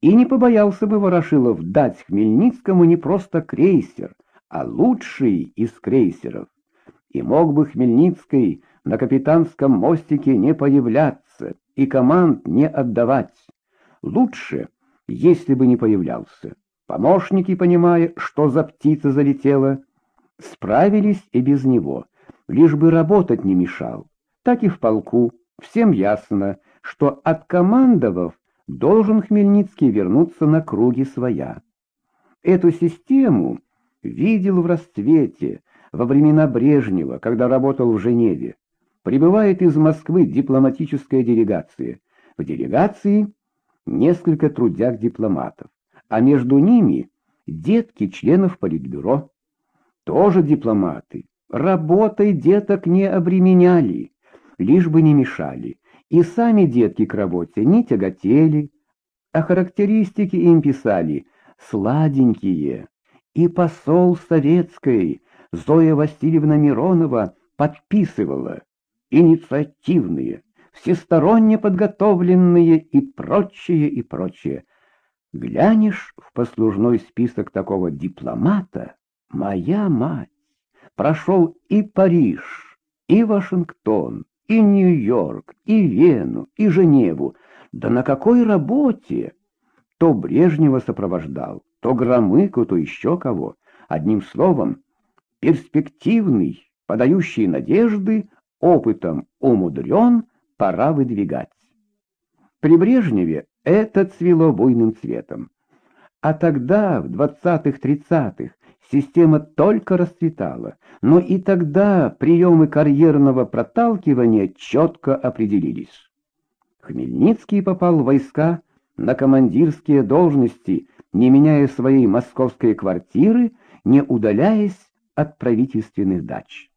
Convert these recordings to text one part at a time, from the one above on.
И не побоялся бы Ворошилов дать Хмельницкому не просто крейсер, а лучший из крейсеров. И мог бы Хмельницкий на капитанском мостике не появляться и команд не отдавать. Лучше, если бы не появлялся. Помощники, понимая, что за птица залетела, справились и без него, лишь бы работать не мешал. Так и в полку всем ясно, что от командовав должен Хмельницкий вернуться на круги своя. Эту систему видел в расцвете во времена Брежнева, когда работал в Женеве. Прибывает из Москвы дипломатическая делегация. В делегации несколько трудяг дипломатов, а между ними детки членов Политбюро. Тоже дипломаты. Работой деток не обременяли, лишь бы не мешали. И сами детки к работе не тяготели, а характеристики им писали сладенькие. И посол советской Зоя Васильевна Миронова подписывала инициативные, всесторонне подготовленные и прочее, и прочее. Глянешь в послужной список такого дипломата, моя мать, прошел и Париж, и Вашингтон, и Нью-Йорк, и Вену, и Женеву. Да на какой работе? То Брежнева сопровождал, то Громыку, то еще кого. Одним словом, перспективный, подающий надежды, опытом умудрен, пора выдвигать. При Брежневе это цвело буйным цветом. А тогда, в двадцатых-тридцатых, система только расцветала, но и тогда приемы карьерного проталкивания четко определились. Хмельницкий попал в войска на командирские должности, не меняя своей московской квартиры, не удаляясь от правительственных дач.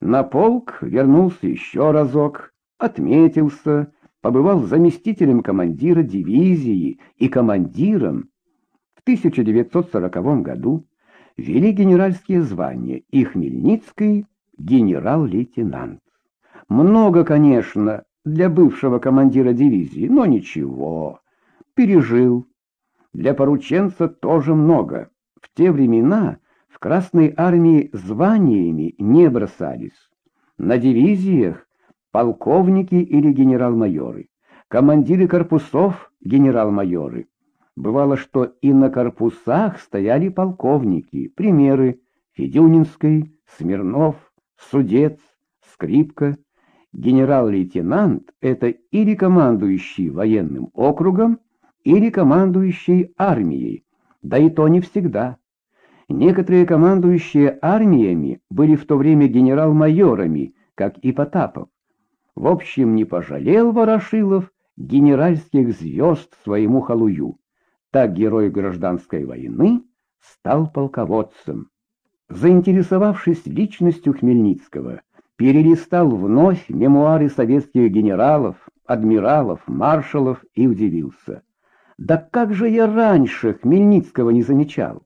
На полк вернулся еще разок, отметился, побывал заместителем командира дивизии и командиром. В 1940 году вели генеральские звания, и Хмельницкий — генерал-лейтенант. Много, конечно, для бывшего командира дивизии, но ничего, пережил. Для порученца тоже много. В те времена в Красной армии званиями не бросались. На дивизиях полковники или генерал-майоры, командиры корпусов — генерал-майоры. Бывало, что и на корпусах стояли полковники. Примеры Федюнинской, Смирнов, Судец, Скрипка. Генерал-лейтенант — это или командующий военным округом, или командующий армией, да и то не всегда. Некоторые командующие армиями были в то время генерал-майорами, как и Потапов. В общем, не пожалел Ворошилов генеральских звезд своему халую. Так герой гражданской войны стал полководцем. Заинтересовавшись личностью Хмельницкого, перелистал вновь мемуары советских генералов, адмиралов, маршалов и удивился. Да как же я раньше Хмельницкого не замечал?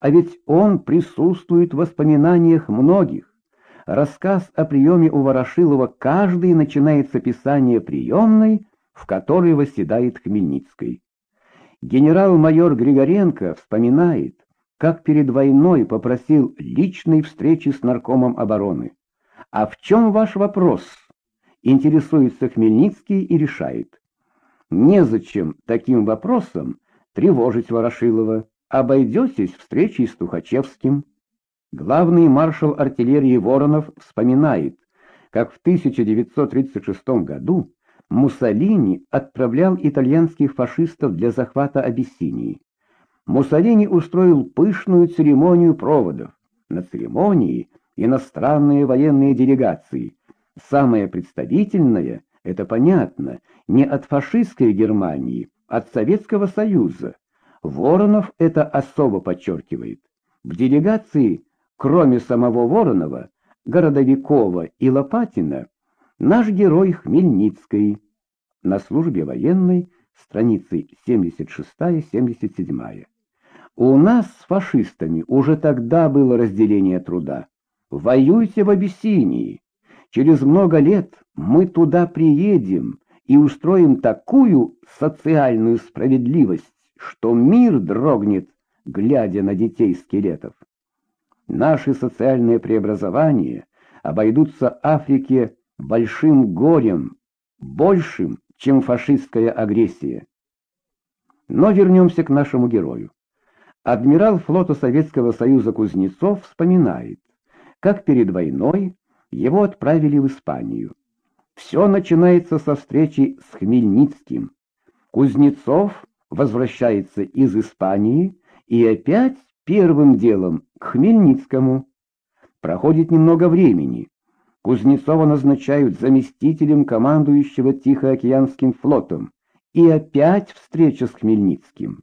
А ведь он присутствует в воспоминаниях многих. Рассказ о приеме у Ворошилова каждый начинает с описания приемной, в которой восседает Хмельницкий. Генерал-майор Григоренко вспоминает, как перед войной попросил личной встречи с наркомом обороны. «А в чем ваш вопрос?» Интересуется Хмельницкий и решает. Незачем таким вопросом тревожить Ворошилова. Обойдетесь встречей с Тухачевским. Главный маршал артиллерии Воронов вспоминает, как в 1936 году Муссолини отправлял итальянских фашистов для захвата Абиссинии. Муссолини устроил пышную церемонию проводов. На церемонии иностранные военные делегации. Самое представительное, это понятно, не от фашистской Германии, от Советского Союза. Воронов это особо подчеркивает. В делегации, кроме самого Воронова, Городовикова и Лопатина, Наш герой Хмельницкий. На службе военной, страницы 76-77. У нас с фашистами уже тогда было разделение труда. Воюйте в Абиссинии. Через много лет мы туда приедем и устроим такую социальную справедливость, что мир дрогнет, глядя на детей скелетов. Наши социальные преобразования обойдутся Африке большим горем, большим, чем фашистская агрессия. Но вернемся к нашему герою. Адмирал флота Советского Союза Кузнецов вспоминает, как перед войной его отправили в Испанию. Все начинается со встречи с Хмельницким. Кузнецов возвращается из Испании и опять первым делом к Хмельницкому. Проходит немного времени. Кузнецова назначают заместителем командующего Тихоокеанским флотом. И опять встреча с Хмельницким.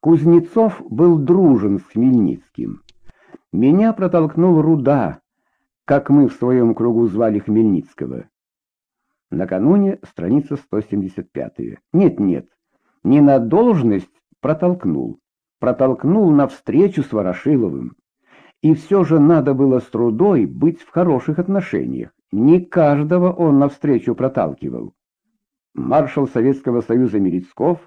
Кузнецов был дружен с Хмельницким. Меня протолкнул Руда, как мы в своем кругу звали Хмельницкого. Накануне страница 175. Нет-нет, не на должность протолкнул, протолкнул навстречу с Ворошиловым. И все же надо было с трудой быть в хороших отношениях. Не каждого он навстречу проталкивал. Маршал Советского Союза Мерецков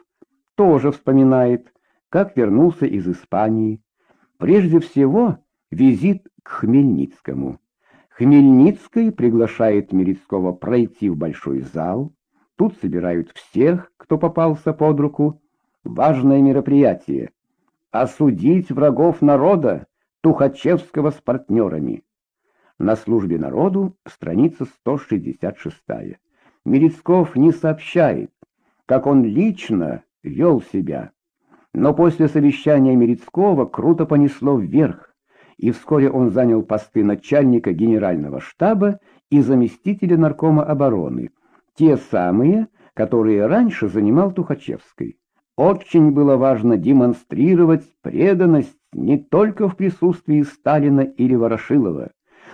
тоже вспоминает, как вернулся из Испании. Прежде всего, визит к Хмельницкому. Хмельницкий приглашает Мерецкого пройти в большой зал. Тут собирают всех, кто попался под руку. Важное мероприятие. Осудить врагов народа, Тухачевского с партнерами. На службе народу страница 166. Мерецков не сообщает, как он лично вел себя. Но после совещания Мерецкого круто понесло вверх, и вскоре он занял посты начальника генерального штаба и заместителя наркома обороны, те самые, которые раньше занимал Тухачевский. Очень было важно демонстрировать преданность не только в присутствии Сталина или Ворошилова,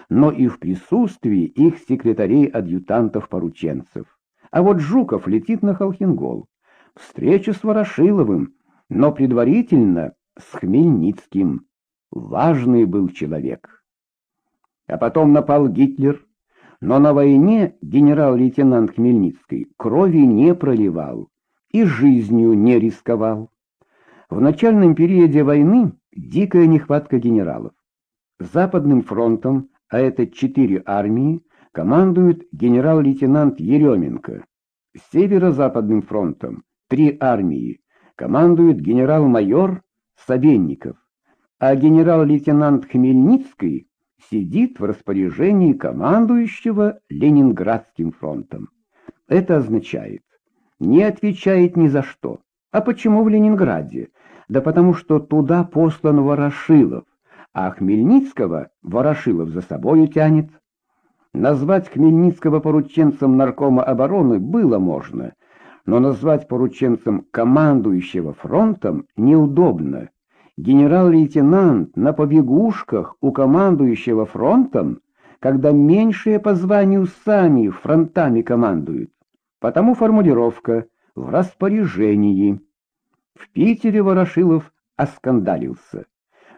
но и в присутствии их секретарей-адъютантов-порученцев. А вот Жуков летит на Холхенгол. Встреча с Ворошиловым, но предварительно с Хмельницким. Важный был человек. А потом напал Гитлер, но на войне генерал-лейтенант Хмельницкий крови не проливал и жизнью не рисковал. В начальном периоде войны дикая нехватка генералов. Западным фронтом, а это четыре армии, командует генерал-лейтенант Еременко. Северо-западным фронтом три армии, командует генерал-майор Савенников, а генерал-лейтенант Хмельницкий сидит в распоряжении командующего Ленинградским фронтом. Это означает, не отвечает ни за что. А почему в Ленинграде? Да потому что туда послан Ворошилов, а Хмельницкого Ворошилов за собою тянет. Назвать Хмельницкого порученцем наркома обороны было можно, но назвать порученцем командующего фронтом неудобно. Генерал-лейтенант на побегушках у командующего фронтом, когда меньшие по званию сами фронтами командуют. Потому формулировка «в распоряжении». В Питере Ворошилов оскандалился.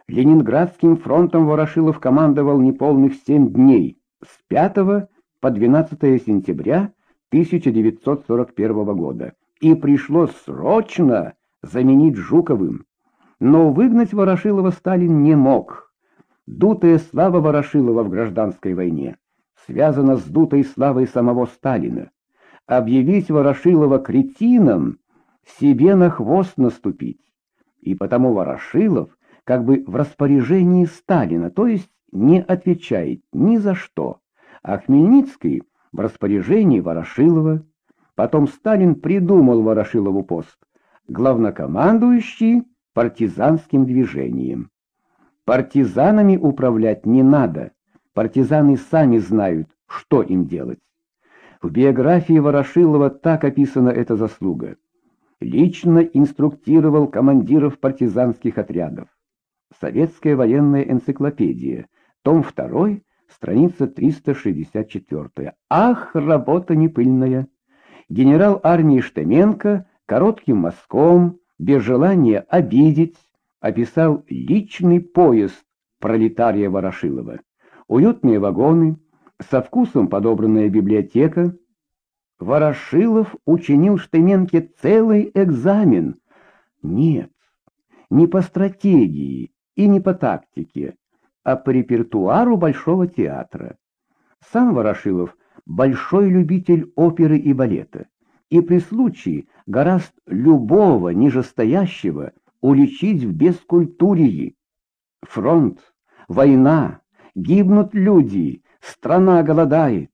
Ленинградским фронтом Ворошилов командовал неполных семь дней, с 5 по 12 сентября 1941 года, и пришлось срочно заменить Жуковым. Но выгнать Ворошилова Сталин не мог. Дутая слава Ворошилова в гражданской войне связана с дутой славой самого Сталина объявить Ворошилова кретином, себе на хвост наступить. И потому Ворошилов как бы в распоряжении Сталина, то есть не отвечает ни за что, а Хмельницкий в распоряжении Ворошилова. Потом Сталин придумал Ворошилову пост, главнокомандующий партизанским движением. Партизанами управлять не надо, партизаны сами знают, что им делать. В биографии Ворошилова так описана эта заслуга. Лично инструктировал командиров партизанских отрядов. Советская военная энциклопедия, том 2, страница 364. Ах, работа непыльная! Генерал армии Штеменко коротким мазком, без желания обидеть, описал личный поезд пролетария Ворошилова. Уютные вагоны, со вкусом подобранная библиотека. Ворошилов учинил Штеменке целый экзамен. Нет, не по стратегии и не по тактике, а по репертуару Большого театра. Сам Ворошилов — большой любитель оперы и балета, и при случае гораст любого нижестоящего уличить в бескультурии. Фронт, война, гибнут люди, страна голодает,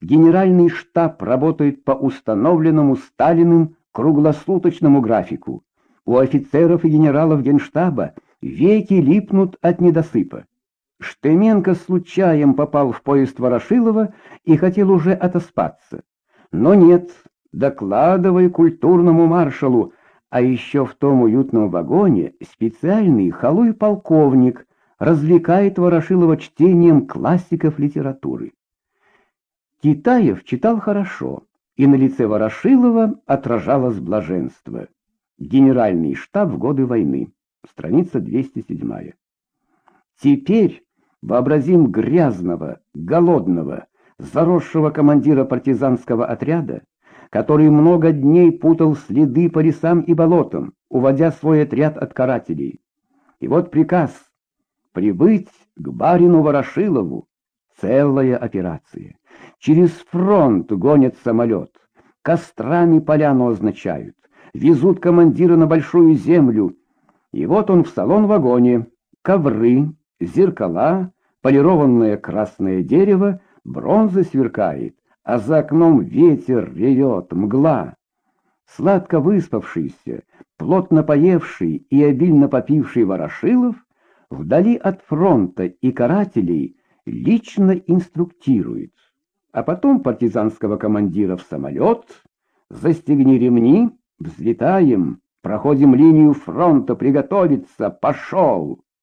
генеральный штаб работает по установленному Сталиным круглосуточному графику. У офицеров и генералов генштаба веки липнут от недосыпа. Штеменко случаем попал в поезд Ворошилова и хотел уже отоспаться. Но нет, докладывай культурному маршалу, а еще в том уютном вагоне специальный халуй-полковник развлекает Ворошилова чтением классиков литературы. Китаев читал хорошо, и на лице Ворошилова отражалось блаженство. Генеральный штаб в годы войны. Страница 207. Теперь вообразим грязного, голодного, заросшего командира партизанского отряда, который много дней путал следы по лесам и болотам, уводя свой отряд от карателей. И вот приказ прибыть к барину Ворошилову. Целая операция. Через фронт гонят самолет, кострами поляну означают, везут командира на большую землю. И вот он в салон-вагоне, ковры, зеркала, полированное красное дерево, бронза сверкает, а за окном ветер ревет, мгла. Сладко выспавшийся, плотно поевший и обильно попивший Ворошилов вдали от фронта и карателей лично инструктирует а потом партизанского командира в самолет, застегни ремни, взлетаем, проходим линию фронта, приготовиться, пошел.